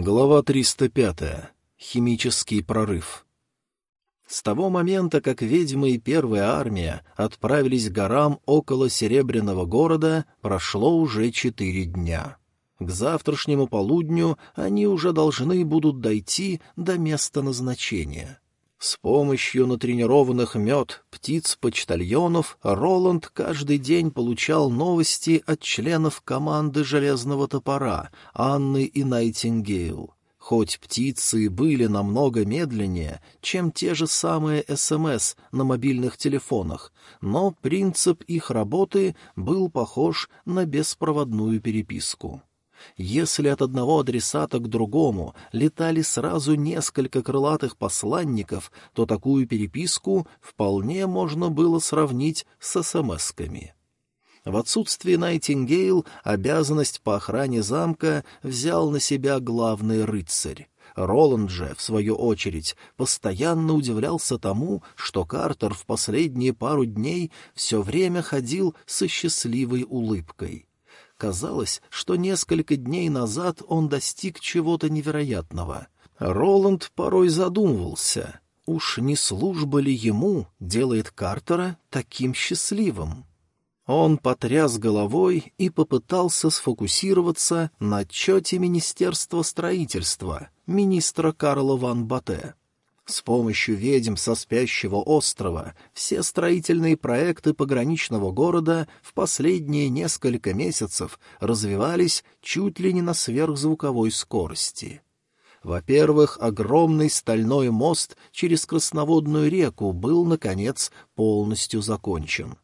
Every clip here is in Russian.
Глава 305. Химический прорыв. С того момента, как ведьмы и первая армия отправились к горам около Серебряного города, прошло уже четыре дня. К завтрашнему полудню они уже должны будут дойти до места назначения. С помощью натренированных мед птиц-почтальонов Роланд каждый день получал новости от членов команды «Железного топора» Анны и Найтингейл. Хоть птицы были намного медленнее, чем те же самые СМС на мобильных телефонах, но принцип их работы был похож на беспроводную переписку. Если от одного адресата к другому летали сразу несколько крылатых посланников, то такую переписку вполне можно было сравнить с СМСками. В отсутствие Найтингейл обязанность по охране замка взял на себя главный рыцарь. Роланд же, в свою очередь, постоянно удивлялся тому, что Картер в последние пару дней все время ходил со счастливой улыбкой. Казалось, что несколько дней назад он достиг чего-то невероятного. Роланд порой задумывался, уж не служба ли ему делает Картера таким счастливым? Он потряс головой и попытался сфокусироваться на отчете Министерства строительства, министра Карла Ван Батте. С помощью ведьм со спящего острова все строительные проекты пограничного города в последние несколько месяцев развивались чуть ли не на сверхзвуковой скорости. Во-первых, огромный стальной мост через Красноводную реку был, наконец, полностью закончен.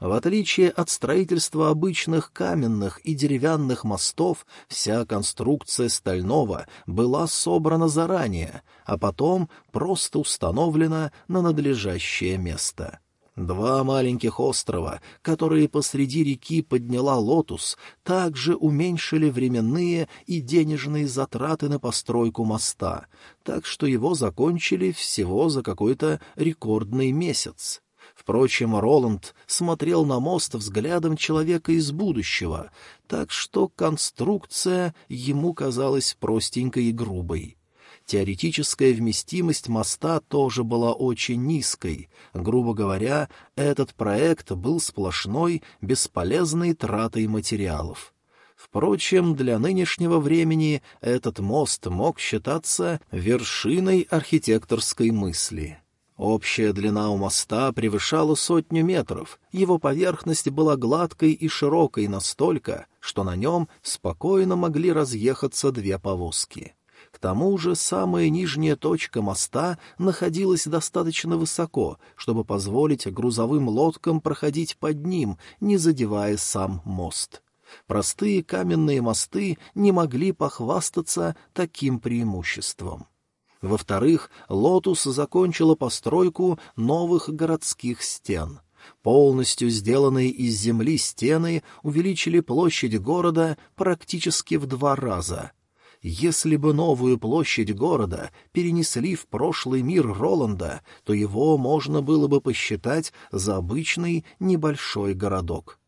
В отличие от строительства обычных каменных и деревянных мостов, вся конструкция стального была собрана заранее, а потом просто установлена на надлежащее место. Два маленьких острова, которые посреди реки подняла «Лотус», также уменьшили временные и денежные затраты на постройку моста, так что его закончили всего за какой-то рекордный месяц. Впрочем, Роланд смотрел на мост взглядом человека из будущего, так что конструкция ему казалась простенькой и грубой. Теоретическая вместимость моста тоже была очень низкой. Грубо говоря, этот проект был сплошной, бесполезной тратой материалов. Впрочем, для нынешнего времени этот мост мог считаться вершиной архитекторской мысли. Общая длина у моста превышала сотню метров, его поверхность была гладкой и широкой настолько, что на нем спокойно могли разъехаться две повозки. К тому же самая нижняя точка моста находилась достаточно высоко, чтобы позволить грузовым лодкам проходить под ним, не задевая сам мост. Простые каменные мосты не могли похвастаться таким преимуществом. Во-вторых, «Лотус» закончила постройку новых городских стен. Полностью сделанные из земли стены увеличили площадь города практически в два раза. Если бы новую площадь города перенесли в прошлый мир Роланда, то его можно было бы посчитать за обычный небольшой городок.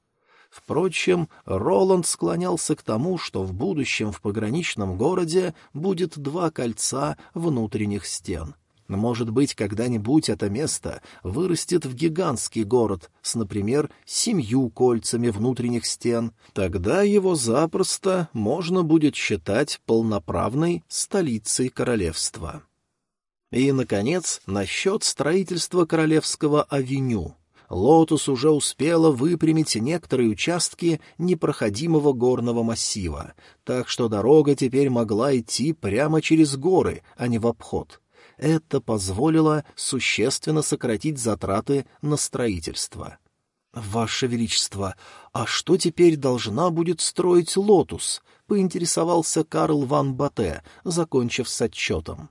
Впрочем, Роланд склонялся к тому, что в будущем в пограничном городе будет два кольца внутренних стен. Может быть, когда-нибудь это место вырастет в гигантский город с, например, семью кольцами внутренних стен. Тогда его запросто можно будет считать полноправной столицей королевства. И, наконец, насчет строительства королевского авеню — Лотус уже успела выпрямить некоторые участки непроходимого горного массива, так что дорога теперь могла идти прямо через горы, а не в обход. Это позволило существенно сократить затраты на строительство. «Ваше Величество, а что теперь должна будет строить «Лотус»?» — поинтересовался Карл ван Батте, закончив с отчетом.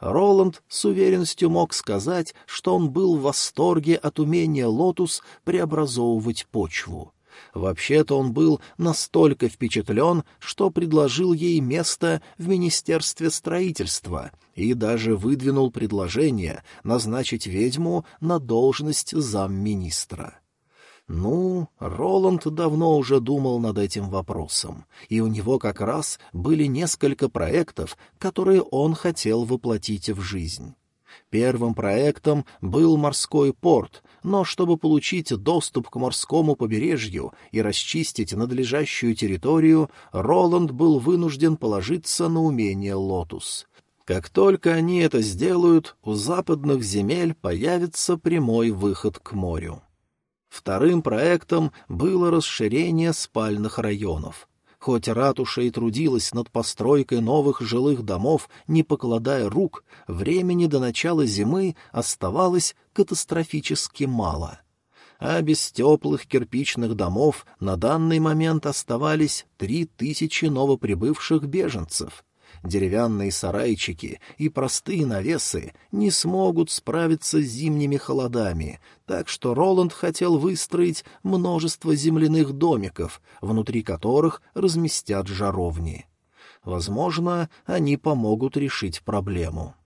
Роланд с уверенностью мог сказать, что он был в восторге от умения «Лотус» преобразовывать почву. Вообще-то он был настолько впечатлен, что предложил ей место в Министерстве строительства и даже выдвинул предложение назначить ведьму на должность замминистра. Ну, Роланд давно уже думал над этим вопросом, и у него как раз были несколько проектов, которые он хотел воплотить в жизнь. Первым проектом был морской порт, но чтобы получить доступ к морскому побережью и расчистить надлежащую территорию, Роланд был вынужден положиться на умение «Лотус». Как только они это сделают, у западных земель появится прямой выход к морю. Вторым проектом было расширение спальных районов. Хоть ратуша и трудилась над постройкой новых жилых домов, не покладая рук, времени до начала зимы оставалось катастрофически мало. А без теплых кирпичных домов на данный момент оставались три тысячи новоприбывших беженцев, Деревянные сарайчики и простые навесы не смогут справиться с зимними холодами, так что Роланд хотел выстроить множество земляных домиков, внутри которых разместят жаровни. Возможно, они помогут решить проблему.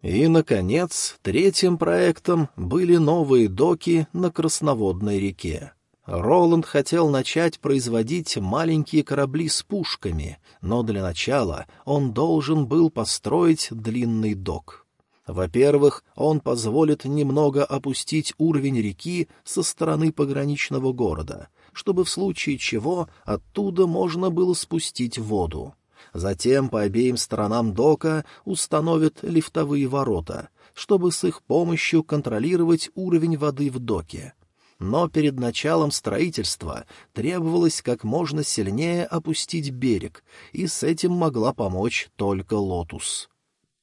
И, наконец, третьим проектом были новые доки на Красноводной реке. Роланд хотел начать производить маленькие корабли с пушками, но для начала он должен был построить длинный док. Во-первых, он позволит немного опустить уровень реки со стороны пограничного города, чтобы в случае чего оттуда можно было спустить воду. Затем по обеим сторонам дока установят лифтовые ворота, чтобы с их помощью контролировать уровень воды в доке но перед началом строительства требовалось как можно сильнее опустить берег, и с этим могла помочь только «Лотус».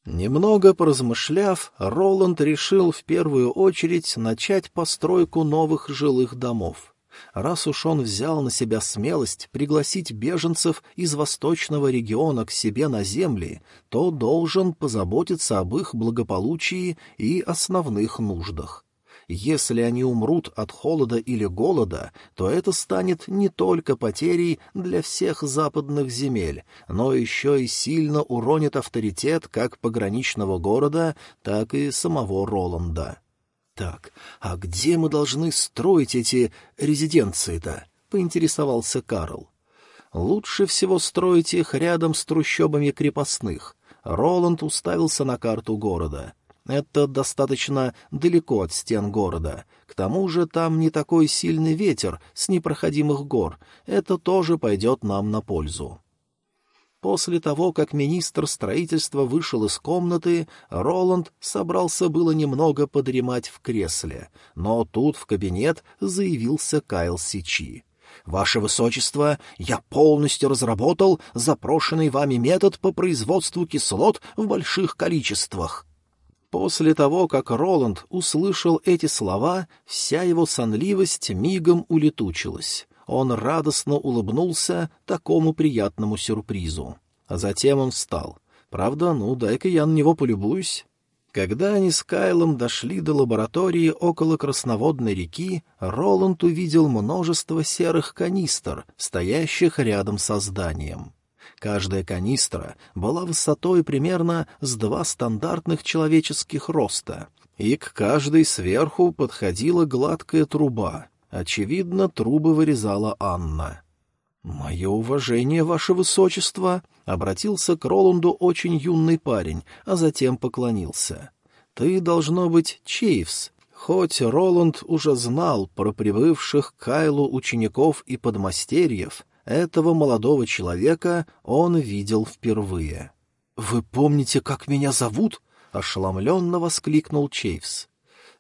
Немного поразмышляв, Роланд решил в первую очередь начать постройку новых жилых домов. Раз уж он взял на себя смелость пригласить беженцев из восточного региона к себе на земли, то должен позаботиться об их благополучии и основных нуждах. Если они умрут от холода или голода, то это станет не только потерей для всех западных земель, но еще и сильно уронит авторитет как пограничного города, так и самого Роланда. «Так, а где мы должны строить эти резиденции-то?» — поинтересовался Карл. «Лучше всего строить их рядом с трущобами крепостных». Роланд уставился на карту города — это достаточно далеко от стен города. К тому же там не такой сильный ветер с непроходимых гор. Это тоже пойдет нам на пользу. После того, как министр строительства вышел из комнаты, Роланд собрался было немного подремать в кресле, но тут в кабинет заявился Кайл Сичи. «Ваше Высочество, я полностью разработал запрошенный вами метод по производству кислот в больших количествах». После того, как Роланд услышал эти слова, вся его сонливость мигом улетучилась. Он радостно улыбнулся такому приятному сюрпризу. А затем он встал. «Правда, ну, дай-ка я на него полюбуюсь». Когда они с Кайлом дошли до лаборатории около Красноводной реки, Роланд увидел множество серых канистр, стоящих рядом со зданием. Каждая канистра была высотой примерно с два стандартных человеческих роста, и к каждой сверху подходила гладкая труба. Очевидно, трубы вырезала Анна. «Мое уважение, ваше высочество!» — обратился к Роланду очень юный парень, а затем поклонился. «Ты, должно быть, Чейвс». Хоть Роланд уже знал про прибывших к Кайлу учеников и подмастерьев, этого молодого человека он видел впервые. «Вы помните, как меня зовут?» — ошеломленно воскликнул Чейвс.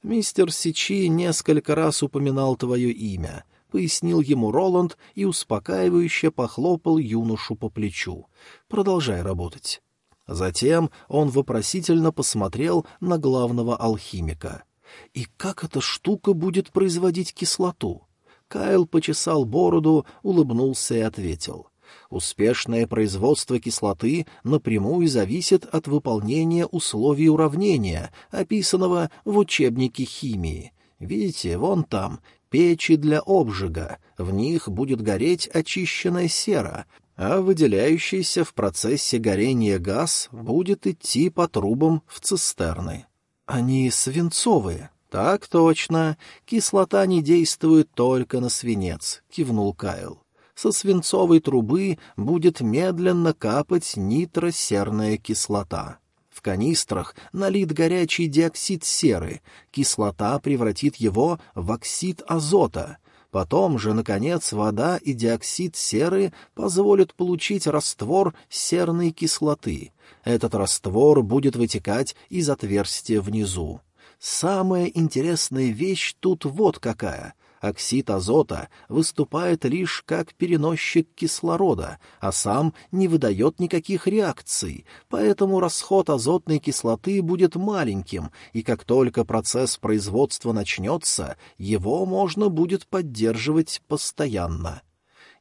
«Мистер Сичи несколько раз упоминал твое имя», — пояснил ему Роланд и успокаивающе похлопал юношу по плечу. «Продолжай работать». Затем он вопросительно посмотрел на главного алхимика. «И как эта штука будет производить кислоту?» Кайл почесал бороду, улыбнулся и ответил. Успешное производство кислоты напрямую зависит от выполнения условий уравнения, описанного в учебнике химии. Видите, вон там печи для обжига, в них будет гореть очищенная сера, а выделяющийся в процессе горения газ будет идти по трубам в цистерны. Они свинцовые, «Так точно. Кислота не действует только на свинец», — кивнул Кайл. «Со свинцовой трубы будет медленно капать нитросерная кислота». В канистрах налит горячий диоксид серы, кислота превратит его в оксид азота. Потом же, наконец, вода и диоксид серы позволят получить раствор серной кислоты. Этот раствор будет вытекать из отверстия внизу. Самая интересная вещь тут вот какая. Оксид азота выступает лишь как переносчик кислорода, а сам не выдает никаких реакций, поэтому расход азотной кислоты будет маленьким, и как только процесс производства начнется, его можно будет поддерживать постоянно.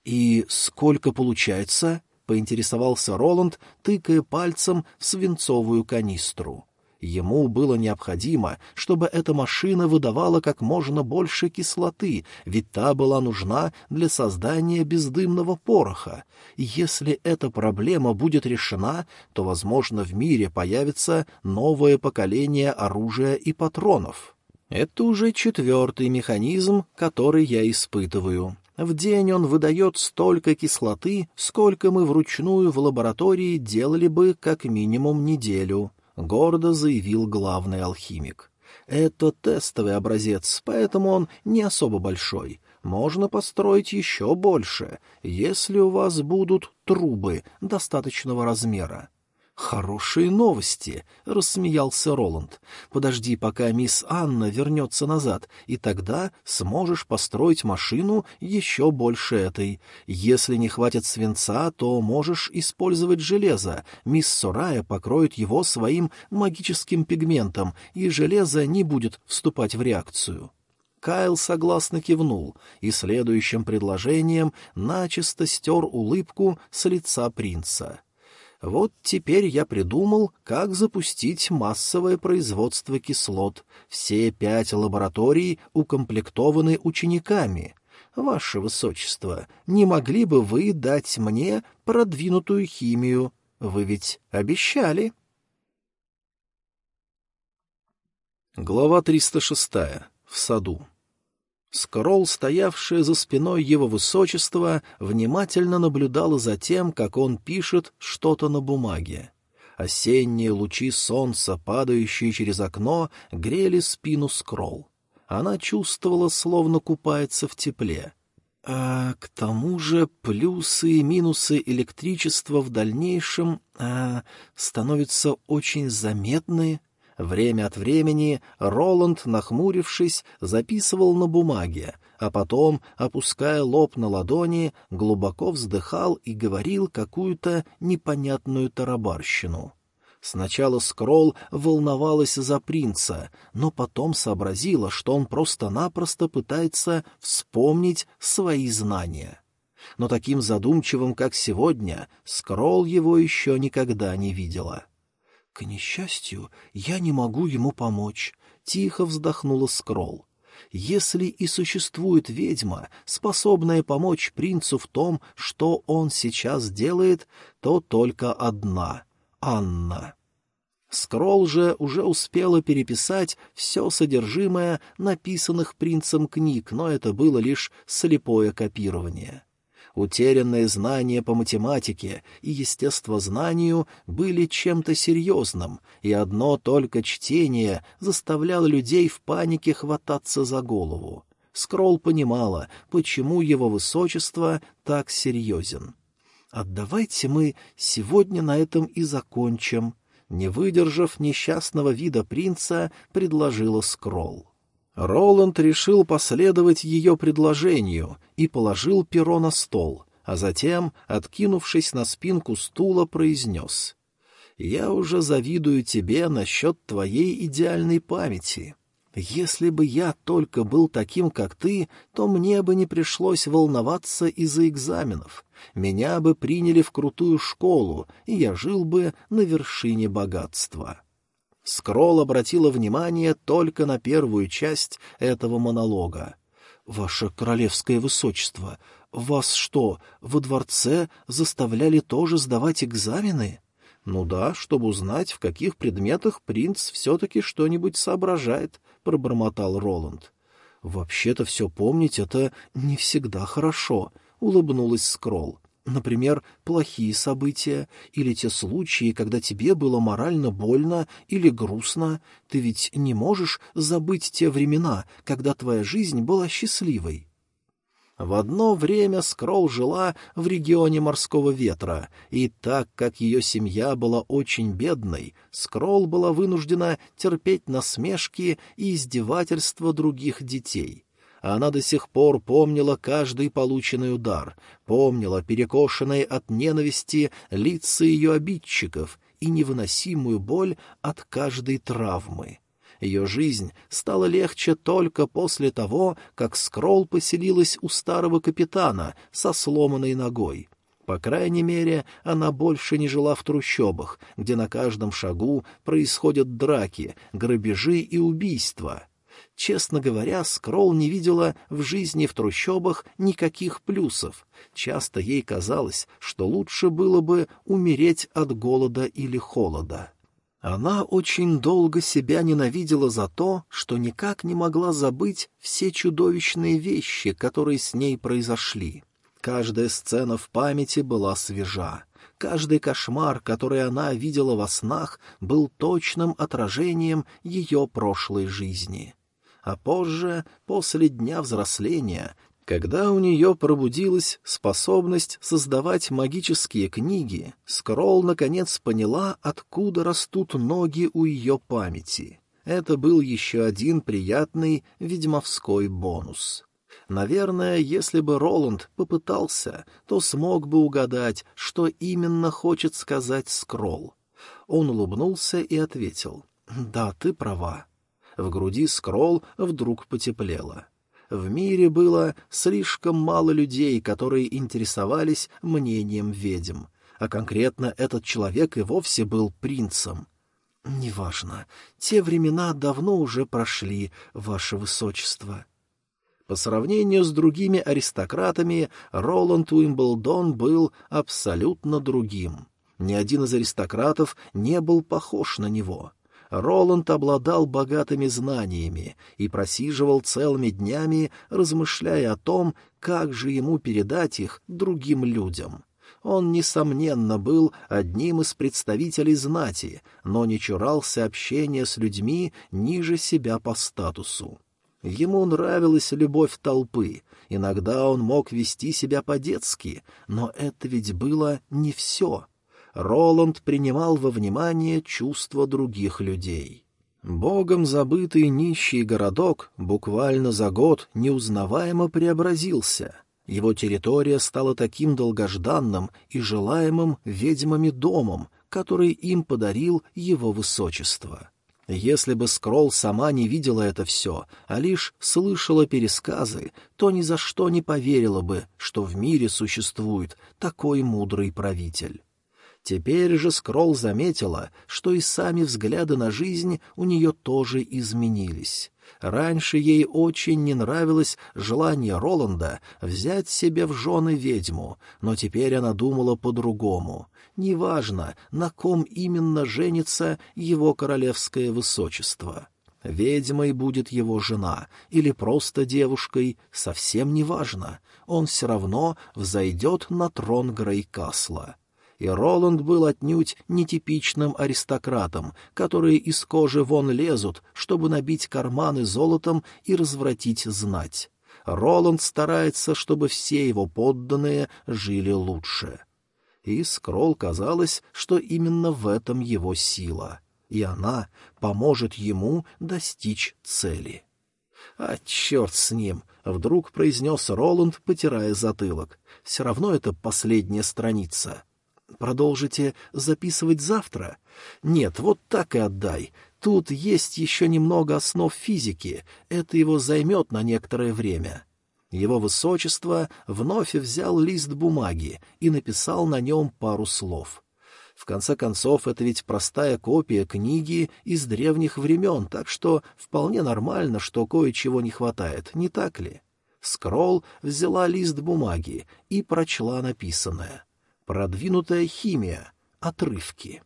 «И сколько получается?» — поинтересовался Роланд, тыкая пальцем в свинцовую канистру. Ему было необходимо, чтобы эта машина выдавала как можно больше кислоты, ведь та была нужна для создания бездымного пороха. Если эта проблема будет решена, то, возможно, в мире появится новое поколение оружия и патронов. Это уже четвертый механизм, который я испытываю. В день он выдает столько кислоты, сколько мы вручную в лаборатории делали бы как минимум неделю. — гордо заявил главный алхимик. «Это тестовый образец, поэтому он не особо большой. Можно построить еще больше, если у вас будут трубы достаточного размера. «Хорошие новости», — рассмеялся Роланд. «Подожди, пока мисс Анна вернется назад, и тогда сможешь построить машину еще больше этой. Если не хватит свинца, то можешь использовать железо. Мисс Сорая покроет его своим магическим пигментом, и железо не будет вступать в реакцию». Кайл согласно кивнул и следующим предложением начисто стер улыбку с лица принца. Вот теперь я придумал, как запустить массовое производство кислот. Все пять лабораторий укомплектованы учениками. Ваше Высочество, не могли бы вы дать мне продвинутую химию? Вы ведь обещали. Глава 306. В саду. Скролл, стоявшая за спиной его высочества, внимательно наблюдала за тем, как он пишет что-то на бумаге. Осенние лучи солнца, падающие через окно, грели спину Скролл. Она чувствовала, словно купается в тепле. А к тому же плюсы и минусы электричества в дальнейшем а, становятся очень заметны, Время от времени Роланд, нахмурившись, записывал на бумаге, а потом, опуская лоб на ладони, глубоко вздыхал и говорил какую-то непонятную тарабарщину. Сначала Скролл волновалась за принца, но потом сообразила, что он просто-напросто пытается вспомнить свои знания. Но таким задумчивым, как сегодня, Скролл его еще никогда не видела. — «К несчастью, я не могу ему помочь», — тихо вздохнула Скролл. «Если и существует ведьма, способная помочь принцу в том, что он сейчас делает, то только одна — Анна». Скролл же уже успела переписать все содержимое написанных принцем книг, но это было лишь слепое копирование. Утерянные знания по математике и естествознанию были чем-то серьезным, и одно только чтение заставляло людей в панике хвататься за голову. Скролл понимала, почему его высочество так серьезен. «Отдавайте мы сегодня на этом и закончим», — не выдержав несчастного вида принца, предложила Скролл. Роланд решил последовать ее предложению и положил перо на стол, а затем, откинувшись на спинку стула, произнес «Я уже завидую тебе насчет твоей идеальной памяти. Если бы я только был таким, как ты, то мне бы не пришлось волноваться из-за экзаменов. Меня бы приняли в крутую школу, и я жил бы на вершине богатства». Скролл обратила внимание только на первую часть этого монолога. «Ваше королевское высочество, вас что, во дворце заставляли тоже сдавать экзамены?» «Ну да, чтобы узнать, в каких предметах принц все-таки что-нибудь соображает», — пробормотал Роланд. «Вообще-то все помнить — это не всегда хорошо», — улыбнулась Скролл. Например, плохие события или те случаи, когда тебе было морально больно или грустно. Ты ведь не можешь забыть те времена, когда твоя жизнь была счастливой. В одно время Скролл жила в регионе морского ветра, и так как ее семья была очень бедной, Скролл была вынуждена терпеть насмешки и издевательства других детей. Она до сих пор помнила каждый полученный удар, помнила перекошенные от ненависти лица ее обидчиков и невыносимую боль от каждой травмы. Ее жизнь стала легче только после того, как Скролл поселилась у старого капитана со сломанной ногой. По крайней мере, она больше не жила в трущобах, где на каждом шагу происходят драки, грабежи и убийства. Честно говоря, Скролл не видела в жизни в трущобах никаких плюсов. Часто ей казалось, что лучше было бы умереть от голода или холода. Она очень долго себя ненавидела за то, что никак не могла забыть все чудовищные вещи, которые с ней произошли. Каждая сцена в памяти была свежа. Каждый кошмар, который она видела во снах, был точным отражением ее прошлой жизни. А позже, после дня взросления, когда у нее пробудилась способность создавать магические книги, Скролл наконец поняла, откуда растут ноги у ее памяти. Это был еще один приятный ведьмовской бонус. Наверное, если бы Роланд попытался, то смог бы угадать, что именно хочет сказать Скролл. Он улыбнулся и ответил, «Да, ты права». В груди Скролл вдруг потеплело. В мире было слишком мало людей, которые интересовались мнением ведьм, а конкретно этот человек и вовсе был принцем. «Неважно, те времена давно уже прошли, ваше высочество». По сравнению с другими аристократами, Роланд Уимблдон был абсолютно другим. Ни один из аристократов не был похож на него. Роланд обладал богатыми знаниями и просиживал целыми днями, размышляя о том, как же ему передать их другим людям. Он, несомненно, был одним из представителей знати, но не чурался общения с людьми ниже себя по статусу. Ему нравилась любовь толпы, иногда он мог вести себя по-детски, но это ведь было не все — Роланд принимал во внимание чувства других людей. Богом забытый нищий городок буквально за год неузнаваемо преобразился. Его территория стала таким долгожданным и желаемым ведьмами домом, который им подарил его высочество. Если бы Скролл сама не видела это все, а лишь слышала пересказы, то ни за что не поверила бы, что в мире существует такой мудрый правитель. Теперь же Скролл заметила, что и сами взгляды на жизнь у нее тоже изменились. Раньше ей очень не нравилось желание Роланда взять себе в жены ведьму, но теперь она думала по-другому. Неважно, на ком именно женится его королевское высочество. Ведьмой будет его жена или просто девушкой, совсем неважно. Он все равно взойдет на трон Грейкасла и Роланд был отнюдь нетипичным аристократом, которые из кожи вон лезут, чтобы набить карманы золотом и развратить знать. Роланд старается, чтобы все его подданные жили лучше. И Скролл казалось, что именно в этом его сила, и она поможет ему достичь цели. «А черт с ним!» — вдруг произнес Роланд, потирая затылок. «Все равно это последняя страница. Продолжите записывать завтра? Нет, вот так и отдай. Тут есть еще немного основ физики. Это его займет на некоторое время. Его высочество вновь взял лист бумаги и написал на нем пару слов. В конце концов, это ведь простая копия книги из древних времен, так что вполне нормально, что кое-чего не хватает, не так ли? Скролл взяла лист бумаги и прочла написанное. Продвинутая химия. Отрывки.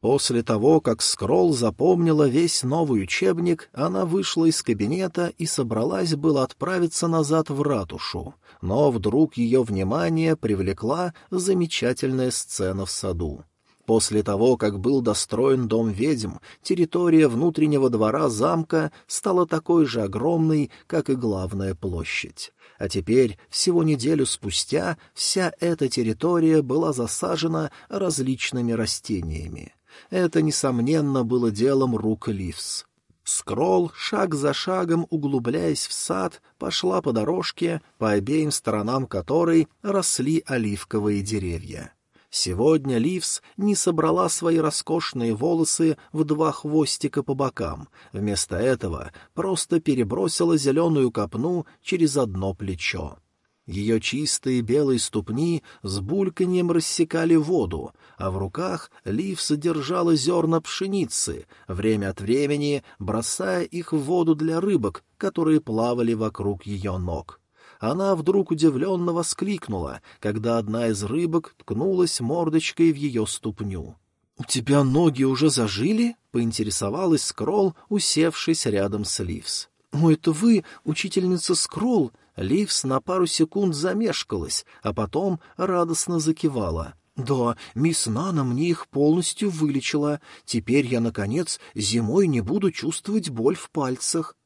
После того, как Скролл запомнила весь новый учебник, она вышла из кабинета и собралась было отправиться назад в ратушу. Но вдруг ее внимание привлекла замечательная сцена в саду. После того, как был достроен дом ведьм, территория внутреннего двора замка стала такой же огромной, как и главная площадь. А теперь, всего неделю спустя, вся эта территория была засажена различными растениями. Это, несомненно, было делом рук Ливс. Скролл, шаг за шагом углубляясь в сад, пошла по дорожке, по обеим сторонам которой росли оливковые деревья. Сегодня Ливс не собрала свои роскошные волосы в два хвостика по бокам, вместо этого просто перебросила зеленую копну через одно плечо. Ее чистые белые ступни с бульканьем рассекали воду, а в руках Лив содержала зерна пшеницы, время от времени бросая их в воду для рыбок, которые плавали вокруг ее ног. Она вдруг удивленно воскликнула, когда одна из рыбок ткнулась мордочкой в ее ступню. — У тебя ноги уже зажили? — поинтересовалась Скролл, усевшись рядом с Ливс. — О, это вы, учительница Скролл! Ливс на пару секунд замешкалась, а потом радостно закивала. «Да, мисс Нана мне их полностью вылечила. Теперь я, наконец, зимой не буду чувствовать боль в пальцах.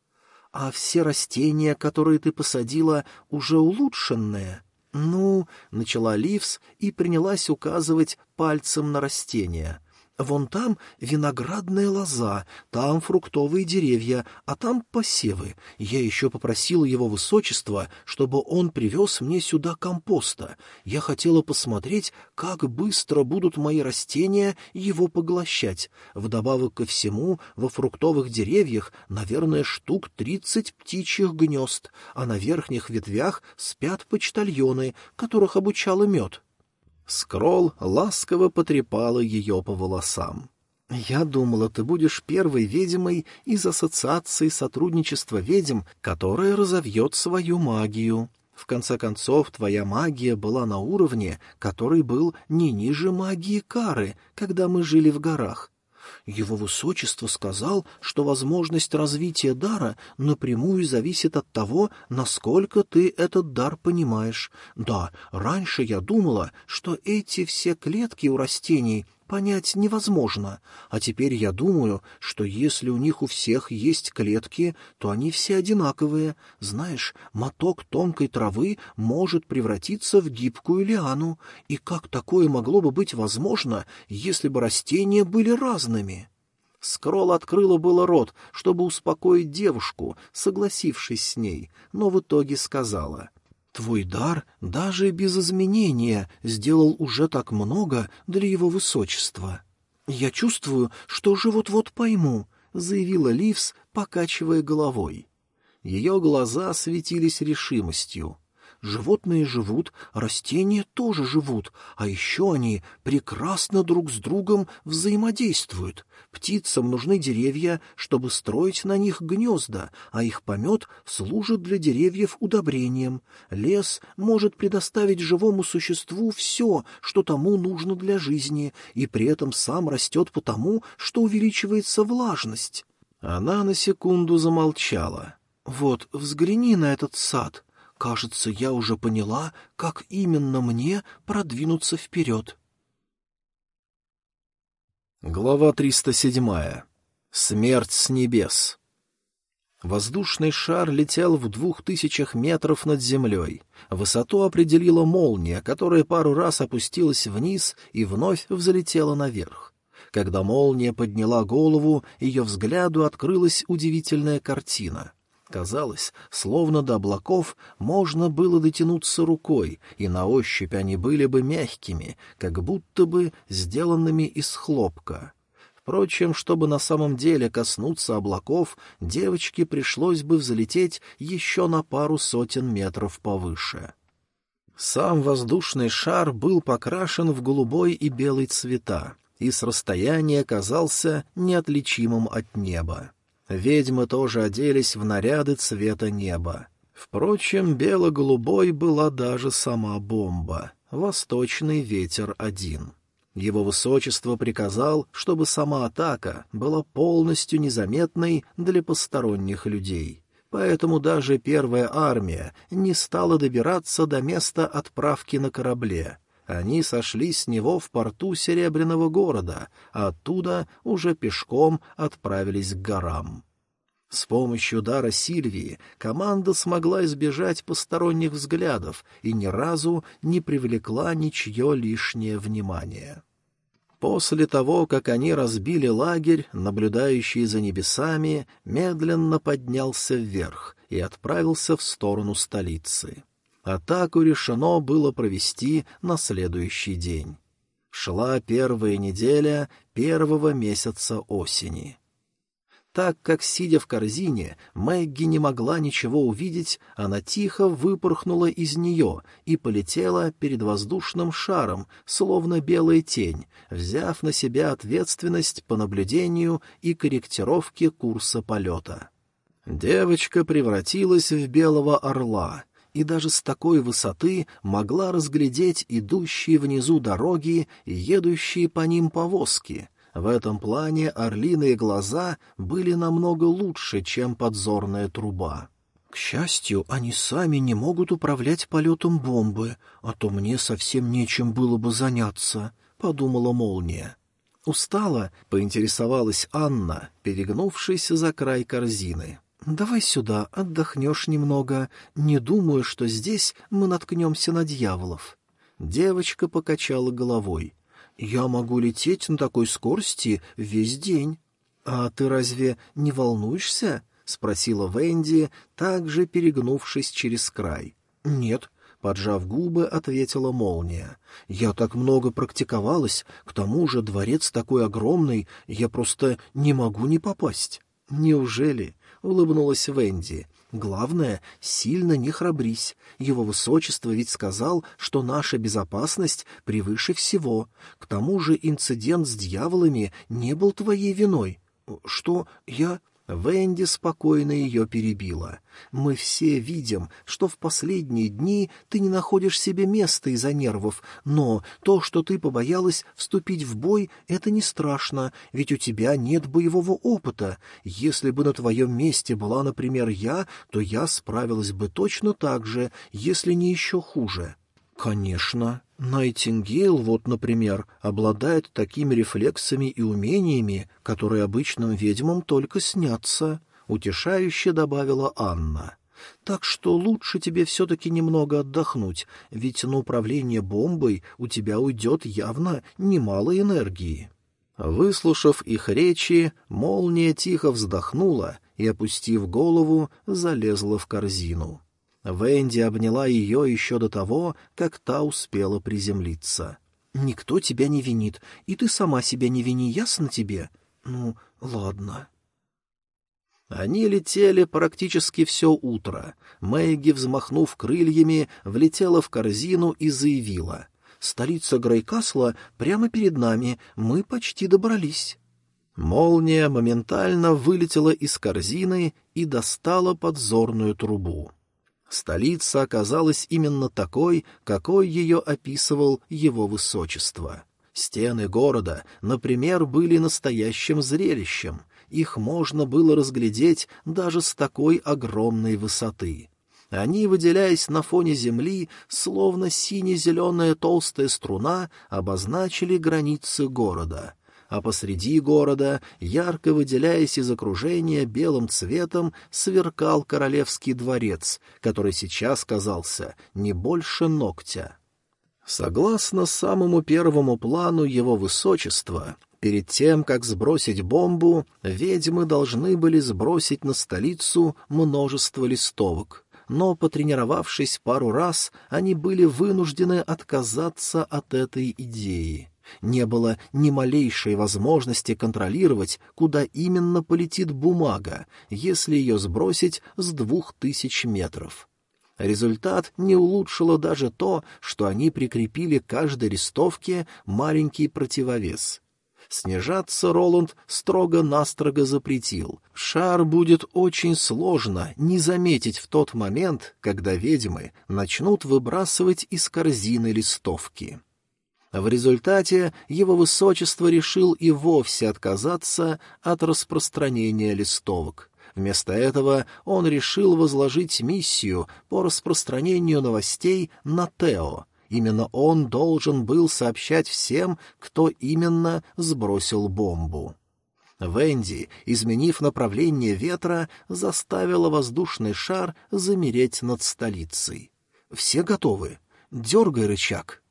А все растения, которые ты посадила, уже улучшенные?» «Ну...» — начала Ливс и принялась указывать пальцем на растения. Вон там виноградная лоза, там фруктовые деревья, а там посевы. Я еще попросила его высочество, чтобы он привез мне сюда компоста. Я хотела посмотреть, как быстро будут мои растения его поглощать. Вдобавок ко всему, во фруктовых деревьях, наверное, штук тридцать птичьих гнезд, а на верхних ветвях спят почтальоны, которых обучала мед. Скролл ласково потрепала ее по волосам. «Я думала, ты будешь первой ведьмой из Ассоциации сотрудничества ведьм, которая разовьет свою магию. В конце концов, твоя магия была на уровне, который был не ниже магии Кары, когда мы жили в горах. Его высочество сказал, что возможность развития дара напрямую зависит от того, насколько ты этот дар понимаешь. Да, раньше я думала, что эти все клетки у растений понять невозможно, а теперь я думаю, что если у них у всех есть клетки, то они все одинаковые. Знаешь, моток тонкой травы может превратиться в гибкую лиану, и как такое могло бы быть возможно, если бы растения были разными? Скролл открыла было рот, чтобы успокоить девушку, согласившись с ней, но в итоге сказала — Твой дар даже без изменения сделал уже так много для его высочества. Я чувствую, что уже вот-вот пойму, — заявила Ливс, покачивая головой. Ее глаза светились решимостью. Животные живут, растения тоже живут, а еще они прекрасно друг с другом взаимодействуют. Птицам нужны деревья, чтобы строить на них гнезда, а их помет служит для деревьев удобрением. Лес может предоставить живому существу все, что тому нужно для жизни, и при этом сам растет потому, что увеличивается влажность. Она на секунду замолчала. «Вот, взгляни на этот сад», Кажется, я уже поняла, как именно мне продвинуться вперед. Глава 307. Смерть с небес. Воздушный шар летел в двух тысячах метров над землей. Высоту определила молния, которая пару раз опустилась вниз и вновь взлетела наверх. Когда молния подняла голову, ее взгляду открылась удивительная картина — Казалось, словно до облаков можно было дотянуться рукой, и на ощупь они были бы мягкими, как будто бы сделанными из хлопка. Впрочем, чтобы на самом деле коснуться облаков, девочке пришлось бы взлететь еще на пару сотен метров повыше. Сам воздушный шар был покрашен в голубой и белый цвета, и с расстояния казался неотличимым от неба. Ведьмы тоже оделись в наряды цвета неба. Впрочем, бело-голубой была даже сама бомба, восточный ветер один. Его высочество приказал, чтобы сама атака была полностью незаметной для посторонних людей. Поэтому даже первая армия не стала добираться до места отправки на корабле. Они сошли с него в порту Серебряного города, а оттуда уже пешком отправились к горам. С помощью дара Сильвии команда смогла избежать посторонних взглядов и ни разу не привлекла ничье лишнее внимание. После того, как они разбили лагерь, наблюдающий за небесами медленно поднялся вверх и отправился в сторону столицы. Атаку решено было провести на следующий день. Шла первая неделя первого месяца осени. Так как, сидя в корзине, Мэгги не могла ничего увидеть, она тихо выпорхнула из нее и полетела перед воздушным шаром, словно белая тень, взяв на себя ответственность по наблюдению и корректировке курса полета. Девочка превратилась в белого орла и даже с такой высоты могла разглядеть идущие внизу дороги и едущие по ним повозки — в этом плане орлиные глаза были намного лучше, чем подзорная труба. К счастью, они сами не могут управлять полетом бомбы, а то мне совсем нечем было бы заняться, — подумала молния. Устала, поинтересовалась Анна, перегнувшись за край корзины. «Давай сюда, отдохнешь немного. Не думаю, что здесь мы наткнемся на дьяволов». Девочка покачала головой. Я могу лететь на такой скорости весь день. А ты разве не волнуешься? спросила Венди, также перегнувшись через край. Нет, поджав губы, ответила молния. Я так много практиковалась, к тому же дворец такой огромный, я просто не могу не попасть. Неужели? Улыбнулась Венди. Главное, сильно не храбрись. Его высочество ведь сказал, что наша безопасность превыше всего. К тому же инцидент с дьяволами не был твоей виной. Что я... Венди спокойно ее перебила. «Мы все видим, что в последние дни ты не находишь себе места из-за нервов, но то, что ты побоялась вступить в бой, это не страшно, ведь у тебя нет боевого опыта. Если бы на твоем месте была, например, я, то я справилась бы точно так же, если не еще хуже». Конечно, Найтингейл, вот, например, обладает такими рефлексами и умениями, которые обычным ведьмам только снятся, — утешающе добавила Анна. Так что лучше тебе все-таки немного отдохнуть, ведь на управление бомбой у тебя уйдет явно немало энергии. Выслушав их речи, молния тихо вздохнула и, опустив голову, залезла в корзину. Венди обняла ее еще до того, как та успела приземлиться. «Никто тебя не винит, и ты сама себя не вини, ясно тебе? Ну, ладно». Они летели практически все утро. Мэгги, взмахнув крыльями, влетела в корзину и заявила. «Столица Грейкасла прямо перед нами, мы почти добрались». Молния моментально вылетела из корзины и достала подзорную трубу. Столица оказалась именно такой, какой ее описывал его высочество. Стены города, например, были настоящим зрелищем. Их можно было разглядеть даже с такой огромной высоты. Они, выделяясь на фоне земли, словно сине-зеленая толстая струна, обозначили границы города — а посреди города, ярко выделяясь из окружения белым цветом, сверкал королевский дворец, который сейчас казался не больше ногтя. Согласно самому первому плану его высочества, перед тем, как сбросить бомбу, ведьмы должны были сбросить на столицу множество листовок но, потренировавшись пару раз, они были вынуждены отказаться от этой идеи. Не было ни малейшей возможности контролировать, куда именно полетит бумага, если ее сбросить с двух тысяч метров. Результат не улучшило даже то, что они прикрепили к каждой листовке маленький противовес. Снижаться Роланд строго-настрого запретил. Шар будет очень сложно не заметить в тот момент, когда ведьмы начнут выбрасывать из корзины листовки. В результате его высочество решил и вовсе отказаться от распространения листовок. Вместо этого он решил возложить миссию по распространению новостей на Тео. Именно он должен был сообщать всем, кто именно сбросил бомбу. Венди, изменив направление ветра, заставила воздушный шар замереть над столицей. «Все готовы. Дергай рычаг».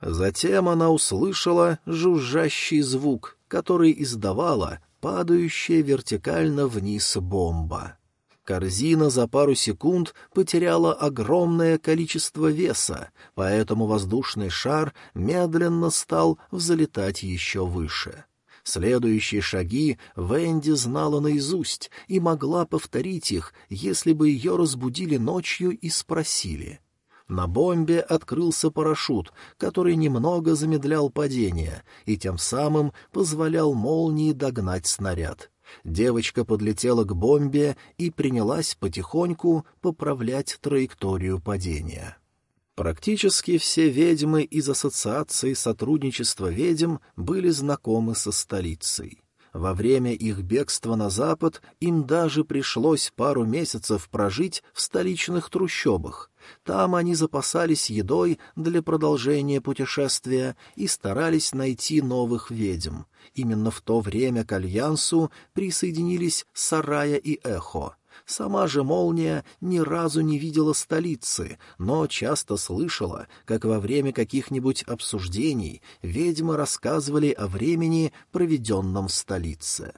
Затем она услышала жужжащий звук, который издавала падающая вертикально вниз бомба. Корзина за пару секунд потеряла огромное количество веса, поэтому воздушный шар медленно стал взлетать еще выше. Следующие шаги Венди знала наизусть и могла повторить их, если бы ее разбудили ночью и спросили — на бомбе открылся парашют, который немного замедлял падение и тем самым позволял молнии догнать снаряд. Девочка подлетела к бомбе и принялась потихоньку поправлять траекторию падения. Практически все ведьмы из Ассоциации сотрудничества ведьм были знакомы со столицей. Во время их бегства на запад им даже пришлось пару месяцев прожить в столичных трущобах. Там они запасались едой для продолжения путешествия и старались найти новых ведьм. Именно в то время к Альянсу присоединились Сарая и Эхо — Сама же молния ни разу не видела столицы, но часто слышала, как во время каких-нибудь обсуждений ведьмы рассказывали о времени, проведенном в столице.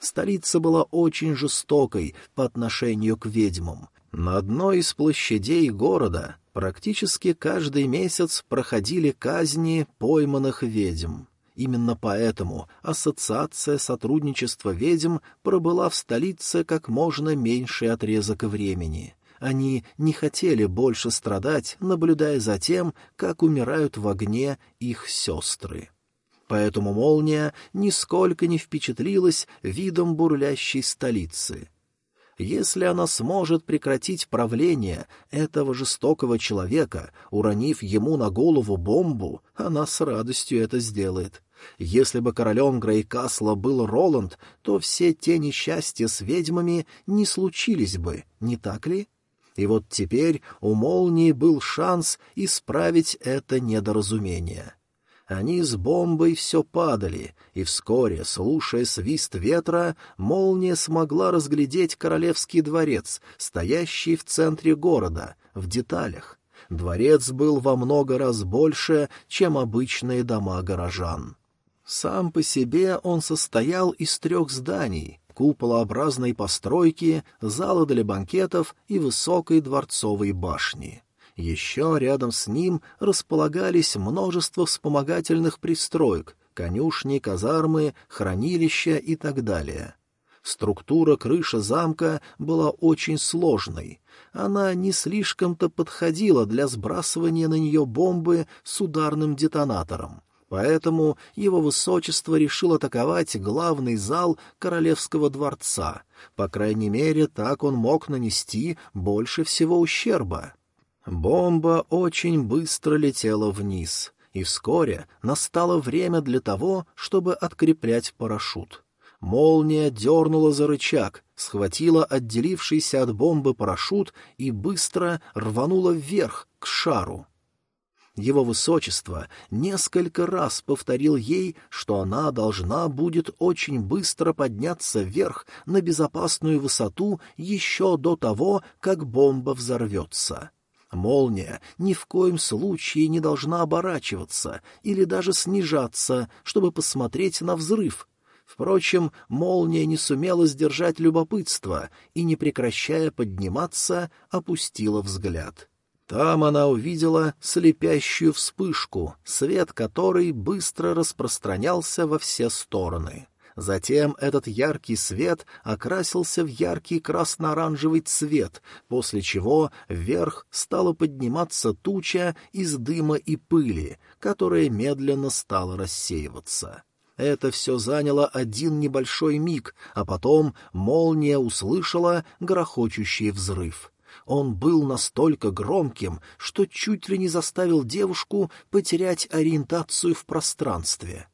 Столица была очень жестокой по отношению к ведьмам. На одной из площадей города практически каждый месяц проходили казни пойманных ведьм. Именно поэтому Ассоциация сотрудничества ведьм пробыла в столице как можно меньший отрезок времени. Они не хотели больше страдать, наблюдая за тем, как умирают в огне их сестры. Поэтому молния нисколько не впечатлилась видом бурлящей столицы. Если она сможет прекратить правление этого жестокого человека, уронив ему на голову бомбу, она с радостью это сделает. Если бы королем Грейкасла был Роланд, то все те несчастья с ведьмами не случились бы, не так ли? И вот теперь у молнии был шанс исправить это недоразумение. Они с бомбой все падали, и вскоре, слушая свист ветра, молния смогла разглядеть королевский дворец, стоящий в центре города, в деталях. Дворец был во много раз больше, чем обычные дома горожан. Сам по себе он состоял из трех зданий — куполообразной постройки, зала для банкетов и высокой дворцовой башни. Еще рядом с ним располагались множество вспомогательных пристроек, конюшни, казармы, хранилища и так далее. Структура крыши замка была очень сложной. Она не слишком-то подходила для сбрасывания на нее бомбы с ударным детонатором. Поэтому его высочество решил атаковать главный зал королевского дворца. По крайней мере, так он мог нанести больше всего ущерба. Бомба очень быстро летела вниз, и вскоре настало время для того, чтобы откреплять парашют. Молния дернула за рычаг, схватила отделившийся от бомбы парашют и быстро рванула вверх, к шару. Его высочество несколько раз повторил ей, что она должна будет очень быстро подняться вверх на безопасную высоту еще до того, как бомба взорвется. Молния ни в коем случае не должна оборачиваться или даже снижаться, чтобы посмотреть на взрыв. Впрочем, молния не сумела сдержать любопытство и, не прекращая подниматься, опустила взгляд. Там она увидела слепящую вспышку, свет которой быстро распространялся во все стороны. Затем этот яркий свет окрасился в яркий красно-оранжевый цвет, после чего вверх стала подниматься туча из дыма и пыли, которая медленно стала рассеиваться. Это все заняло один небольшой миг, а потом молния услышала грохочущий взрыв — Он был настолько громким, что чуть ли не заставил девушку потерять ориентацию в пространстве.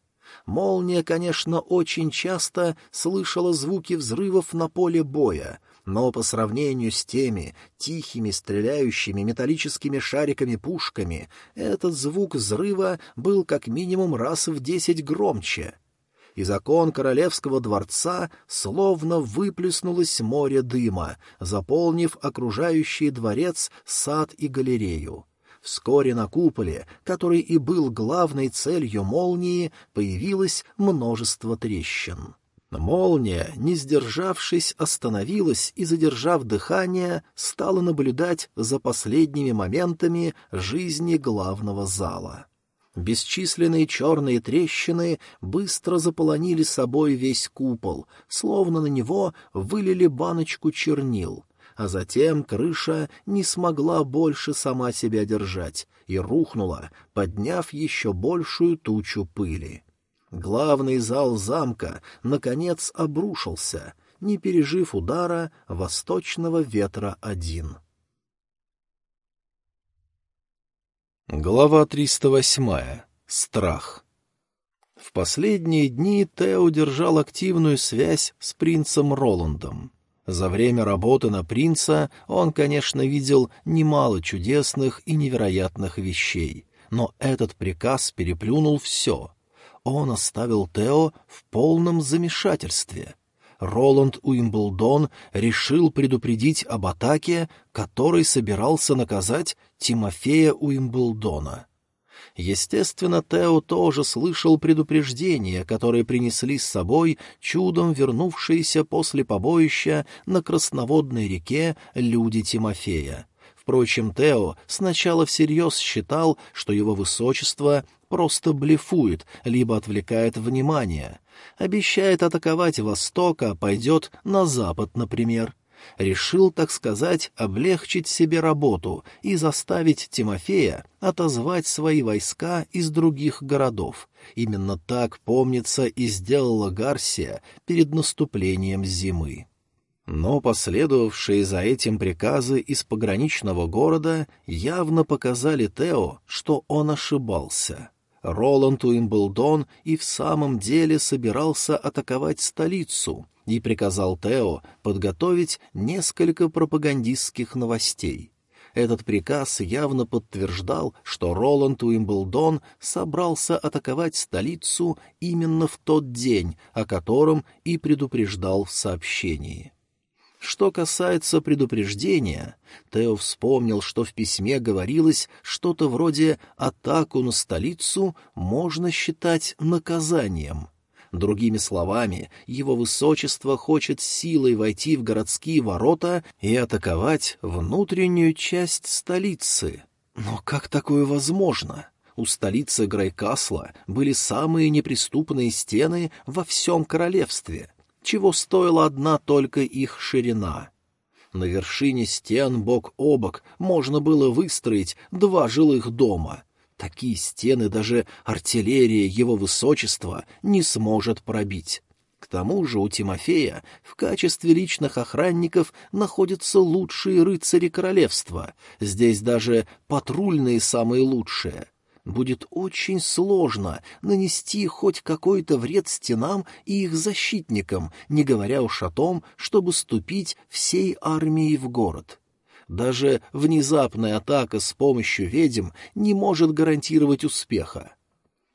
Молния, конечно, очень часто слышала звуки взрывов на поле боя, но по сравнению с теми тихими стреляющими металлическими шариками-пушками этот звук взрыва был как минимум раз в десять громче. Из окон королевского дворца словно выплеснулось море дыма, заполнив окружающий дворец, сад и галерею. Вскоре на куполе, который и был главной целью молнии, появилось множество трещин. Молния, не сдержавшись, остановилась и, задержав дыхание, стала наблюдать за последними моментами жизни главного зала. Бесчисленные черные трещины быстро заполонили собой весь купол, словно на него вылили баночку чернил, а затем крыша не смогла больше сама себя держать и рухнула, подняв еще большую тучу пыли. Главный зал замка, наконец, обрушился, не пережив удара восточного ветра один. Глава 308. Страх. В последние дни Тео держал активную связь с принцем Роландом. За время работы на принца он, конечно, видел немало чудесных и невероятных вещей, но этот приказ переплюнул все он оставил Тео в полном замешательстве. Роланд Уимблдон решил предупредить об атаке, которой собирался наказать Тимофея Уимблдона. Естественно, Тео тоже слышал предупреждения, которые принесли с собой чудом вернувшиеся после побоища на Красноводной реке люди Тимофея. Впрочем, Тео сначала всерьез считал, что его высочество просто блефует, либо отвлекает внимание. Обещает атаковать Восток, а пойдет на Запад, например. Решил, так сказать, облегчить себе работу и заставить Тимофея отозвать свои войска из других городов. Именно так, помнится, и сделала Гарсия перед наступлением зимы. Но последовавшие за этим приказы из пограничного города явно показали Тео, что он ошибался. Роланд Уимблдон и в самом деле собирался атаковать столицу и приказал Тео подготовить несколько пропагандистских новостей. Этот приказ явно подтверждал, что Роланд Уимблдон собрался атаковать столицу именно в тот день, о котором и предупреждал в сообщении. Что касается предупреждения, Тео вспомнил, что в письме говорилось что-то вроде «атаку на столицу можно считать наказанием». Другими словами, его высочество хочет силой войти в городские ворота и атаковать внутреннюю часть столицы. Но как такое возможно? У столицы Грейкасла были самые неприступные стены во всем королевстве — чего стоила одна только их ширина. На вершине стен бок о бок можно было выстроить два жилых дома. Такие стены даже артиллерия его высочества не сможет пробить. К тому же у Тимофея в качестве личных охранников находятся лучшие рыцари королевства, здесь даже патрульные самые лучшие будет очень сложно нанести хоть какой-то вред стенам и их защитникам, не говоря уж о том, чтобы ступить всей армией в город. Даже внезапная атака с помощью ведьм не может гарантировать успеха.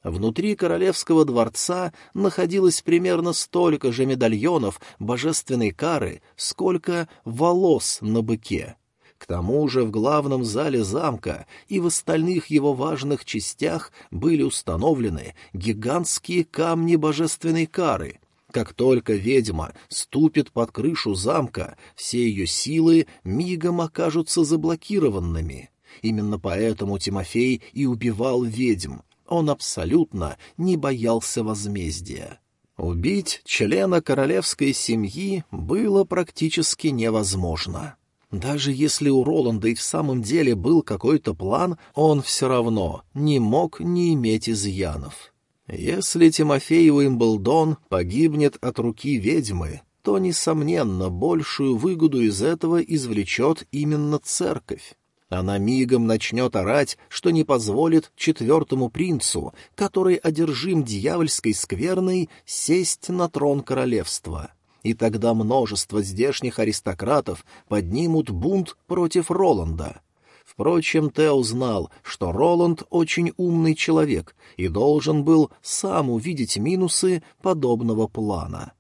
Внутри королевского дворца находилось примерно столько же медальонов божественной кары, сколько волос на быке. К тому же в главном зале замка и в остальных его важных частях были установлены гигантские камни божественной кары. Как только ведьма ступит под крышу замка, все ее силы мигом окажутся заблокированными. Именно поэтому Тимофей и убивал ведьм. Он абсолютно не боялся возмездия. Убить члена королевской семьи было практически невозможно. Даже если у Роланда и в самом деле был какой-то план, он все равно не мог не иметь изъянов. Если Тимофей Уимблдон погибнет от руки ведьмы, то, несомненно, большую выгоду из этого извлечет именно церковь. Она мигом начнет орать, что не позволит четвертому принцу, который одержим дьявольской скверной, сесть на трон королевства. И тогда множество здешних аристократов поднимут бунт против Роланда. Впрочем, Тео знал, что Роланд очень умный человек и должен был сам увидеть минусы подобного плана.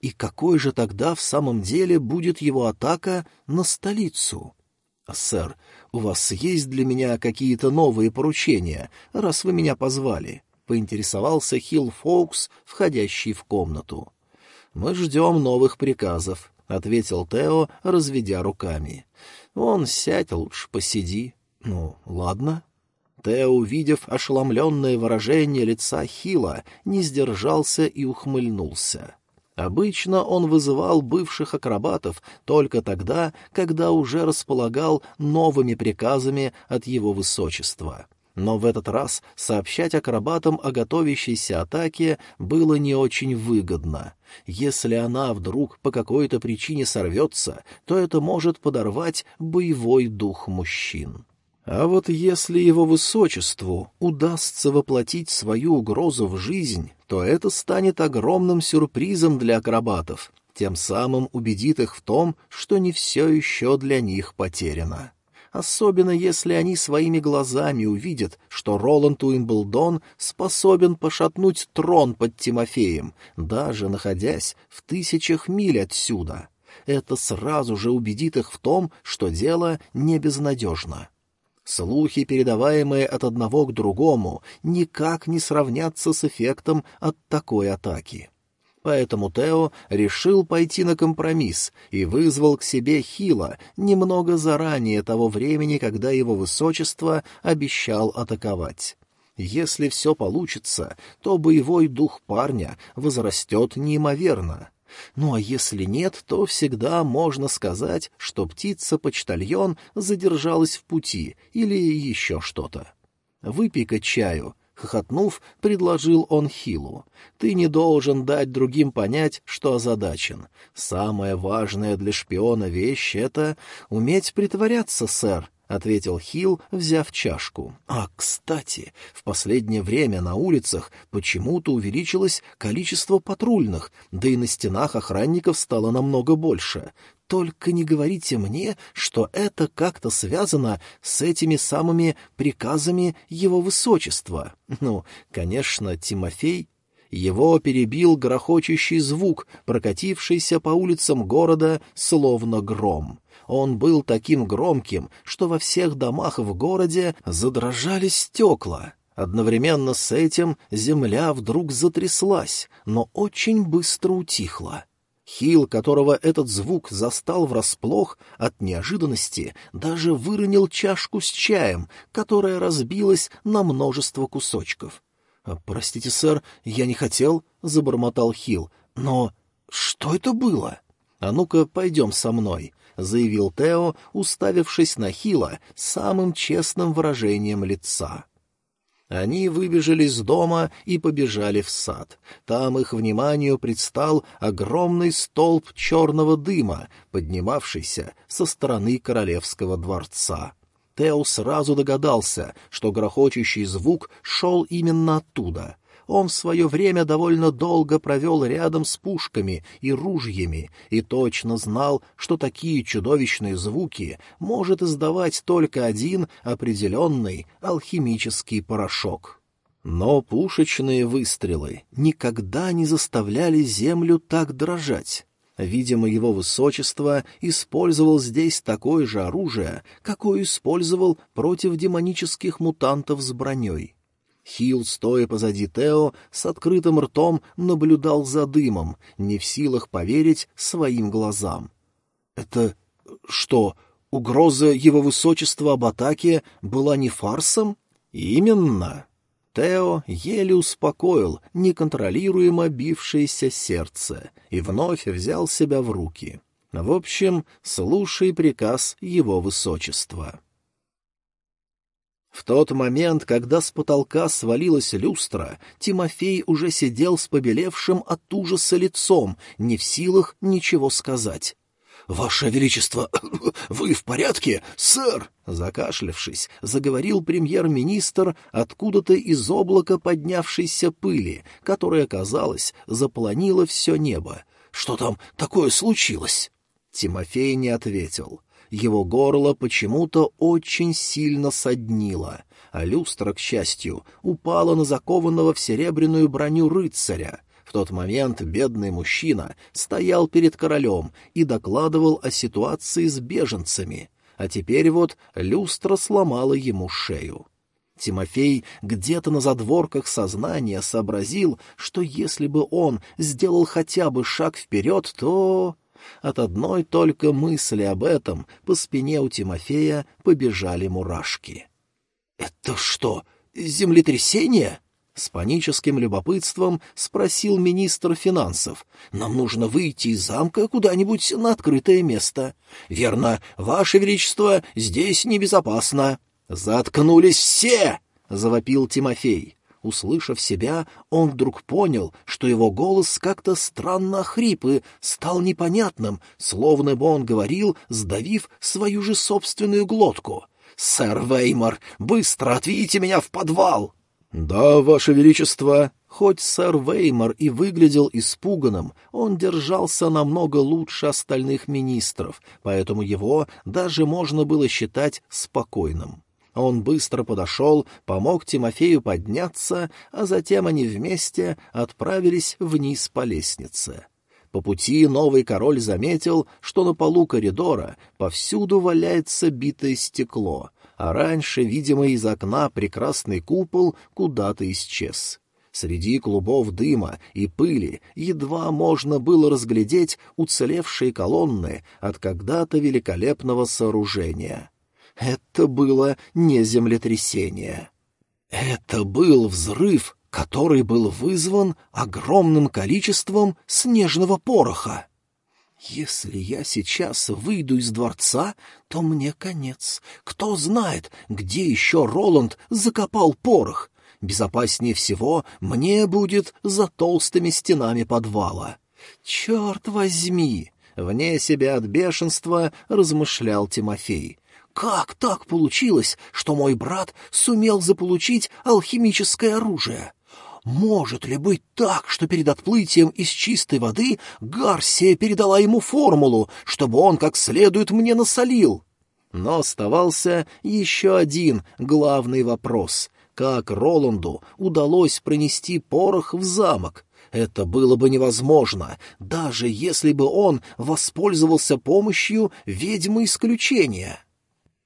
И какой же тогда в самом деле будет его атака на столицу? «Сэр, у вас есть для меня какие-то новые поручения, раз вы меня позвали?» — поинтересовался Хилл Фоукс, входящий в комнату. «Мы ждем новых приказов», — ответил Тео, разведя руками. «Вон, сядь лучше, посиди». «Ну, ладно». Тео, увидев ошеломленное выражение лица Хила, не сдержался и ухмыльнулся. Обычно он вызывал бывших акробатов только тогда, когда уже располагал новыми приказами от его высочества. Но в этот раз сообщать акробатам о готовящейся атаке было не очень выгодно. Если она вдруг по какой-то причине сорвется, то это может подорвать боевой дух мужчин. А вот если его высочеству удастся воплотить свою угрозу в жизнь, то это станет огромным сюрпризом для акробатов, тем самым убедит их в том, что не все еще для них потеряно. Особенно если они своими глазами увидят, что Роланд Уимблдон способен пошатнуть трон под Тимофеем, даже находясь в тысячах миль отсюда. Это сразу же убедит их в том, что дело не безнадежно. Слухи, передаваемые от одного к другому, никак не сравнятся с эффектом от такой атаки. Поэтому Тео решил пойти на компромисс и вызвал к себе Хила немного заранее того времени, когда его высочество обещал атаковать. Если все получится, то боевой дух парня возрастет неимоверно. Ну а если нет, то всегда можно сказать, что птица-почтальон задержалась в пути или еще что-то. «Выпей-ка чаю», — хохотнув, предложил он Хилу. «Ты не должен дать другим понять, что озадачен. Самая важная для шпиона вещь — это уметь притворяться, сэр, — ответил Хилл, взяв чашку. «А, кстати, в последнее время на улицах почему-то увеличилось количество патрульных, да и на стенах охранников стало намного больше. Только не говорите мне, что это как-то связано с этими самыми приказами его высочества. Ну, конечно, Тимофей его перебил грохочущий звук, прокатившийся по улицам города, словно гром. Он был таким громким, что во всех домах в городе задрожали стекла. Одновременно с этим земля вдруг затряслась, но очень быстро утихла. Хил, которого этот звук застал врасплох, от неожиданности даже выронил чашку с чаем, которая разбилась на множество кусочков. «Простите, сэр, я не хотел», — забормотал Хил. «Но что это было?» «А ну-ка, пойдем со мной», — заявил Тео, уставившись на Хила самым честным выражением лица. Они выбежали из дома и побежали в сад. Там их вниманию предстал огромный столб черного дыма, поднимавшийся со стороны королевского дворца. Тео сразу догадался, что грохочущий звук шел именно оттуда. Он в свое время довольно долго провел рядом с пушками и ружьями и точно знал, что такие чудовищные звуки может издавать только один определенный алхимический порошок. Но пушечные выстрелы никогда не заставляли землю так дрожать. Видимо, его высочество использовал здесь такое же оружие, какое использовал против демонических мутантов с броней. Хилл, стоя позади Тео, с открытым ртом наблюдал за дымом, не в силах поверить своим глазам. «Это что, угроза его высочества об атаке была не фарсом?» «Именно!» Тео еле успокоил неконтролируемо бившееся сердце и вновь взял себя в руки. В общем, слушай приказ его высочества. В тот момент, когда с потолка свалилась люстра, Тимофей уже сидел с побелевшим от ужаса лицом, не в силах ничего сказать. «Ваше Величество, вы в порядке, сэр?» Закашлявшись, заговорил премьер-министр откуда-то из облака поднявшейся пыли, которая, казалось, заполонила все небо. «Что там такое случилось?» Тимофей не ответил. Его горло почему-то очень сильно соднило, а люстра, к счастью, упала на закованного в серебряную броню рыцаря. В тот момент бедный мужчина стоял перед королем и докладывал о ситуации с беженцами, а теперь вот люстра сломала ему шею. Тимофей где-то на задворках сознания сообразил, что если бы он сделал хотя бы шаг вперед, то... От одной только мысли об этом по спине у Тимофея побежали мурашки. «Это что, землетрясение?» С паническим любопытством спросил министр финансов. «Нам нужно выйти из замка куда-нибудь на открытое место. Верно, Ваше Величество, здесь небезопасно». «Заткнулись все!» — завопил Тимофей. Услышав себя, он вдруг понял, что его голос как-то странно хрип и стал непонятным, словно бы он говорил, сдавив свою же собственную глотку. «Сэр Веймор, быстро отведите меня в подвал!» «Да, ваше величество!» Хоть сэр Веймор и выглядел испуганным, он держался намного лучше остальных министров, поэтому его даже можно было считать спокойным. Он быстро подошел, помог Тимофею подняться, а затем они вместе отправились вниз по лестнице. По пути новый король заметил, что на полу коридора повсюду валяется битое стекло, а раньше, видимо, из окна прекрасный купол куда-то исчез. Среди клубов дыма и пыли едва можно было разглядеть уцелевшие колонны от когда-то великолепного сооружения. Это было не землетрясение. Это был взрыв, который был вызван огромным количеством снежного пороха. Если я сейчас выйду из дворца, то мне конец. Кто знает, где еще Роланд закопал порох. Безопаснее всего мне будет за толстыми стенами подвала. Черт возьми! Вне себя от бешенства размышлял Тимофей. Как так получилось, что мой брат сумел заполучить алхимическое оружие? Может ли быть так, что перед отплытием из чистой воды Гарсия передала ему формулу, чтобы он как следует мне насолил? Но оставался еще один главный вопрос. Как Роланду удалось пронести порох в замок? Это было бы невозможно, даже если бы он воспользовался помощью ведьмы исключения.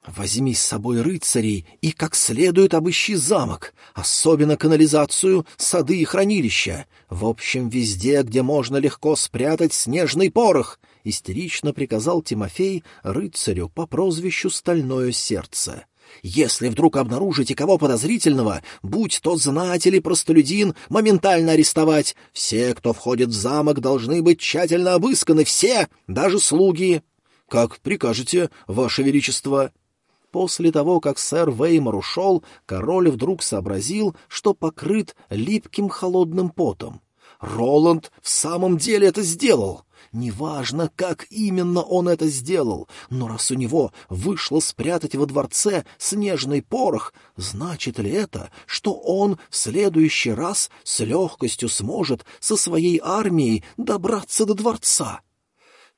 Возьми с собой рыцарей и как следует обыщи замок, особенно канализацию, сады и хранилища. В общем, везде, где можно легко спрятать снежный порох, — истерично приказал Тимофей рыцарю по прозвищу Стальное Сердце. Если вдруг обнаружите кого подозрительного, будь то знать или простолюдин, моментально арестовать. Все, кто входит в замок, должны быть тщательно обысканы, все, даже слуги. — Как прикажете, Ваше Величество? После того, как сэр Веймор ушел, король вдруг сообразил, что покрыт липким холодным потом. Роланд в самом деле это сделал. Неважно, как именно он это сделал, но раз у него вышло спрятать во дворце снежный порох, значит ли это, что он в следующий раз с легкостью сможет со своей армией добраться до дворца?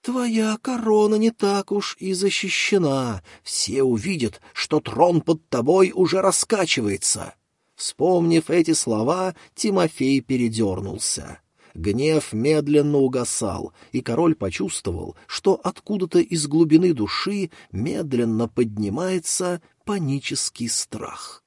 Твоя корона не так уж и защищена. Все увидят, что трон под тобой уже раскачивается. Вспомнив эти слова, Тимофей передернулся. Гнев медленно угасал, и король почувствовал, что откуда-то из глубины души медленно поднимается панический страх.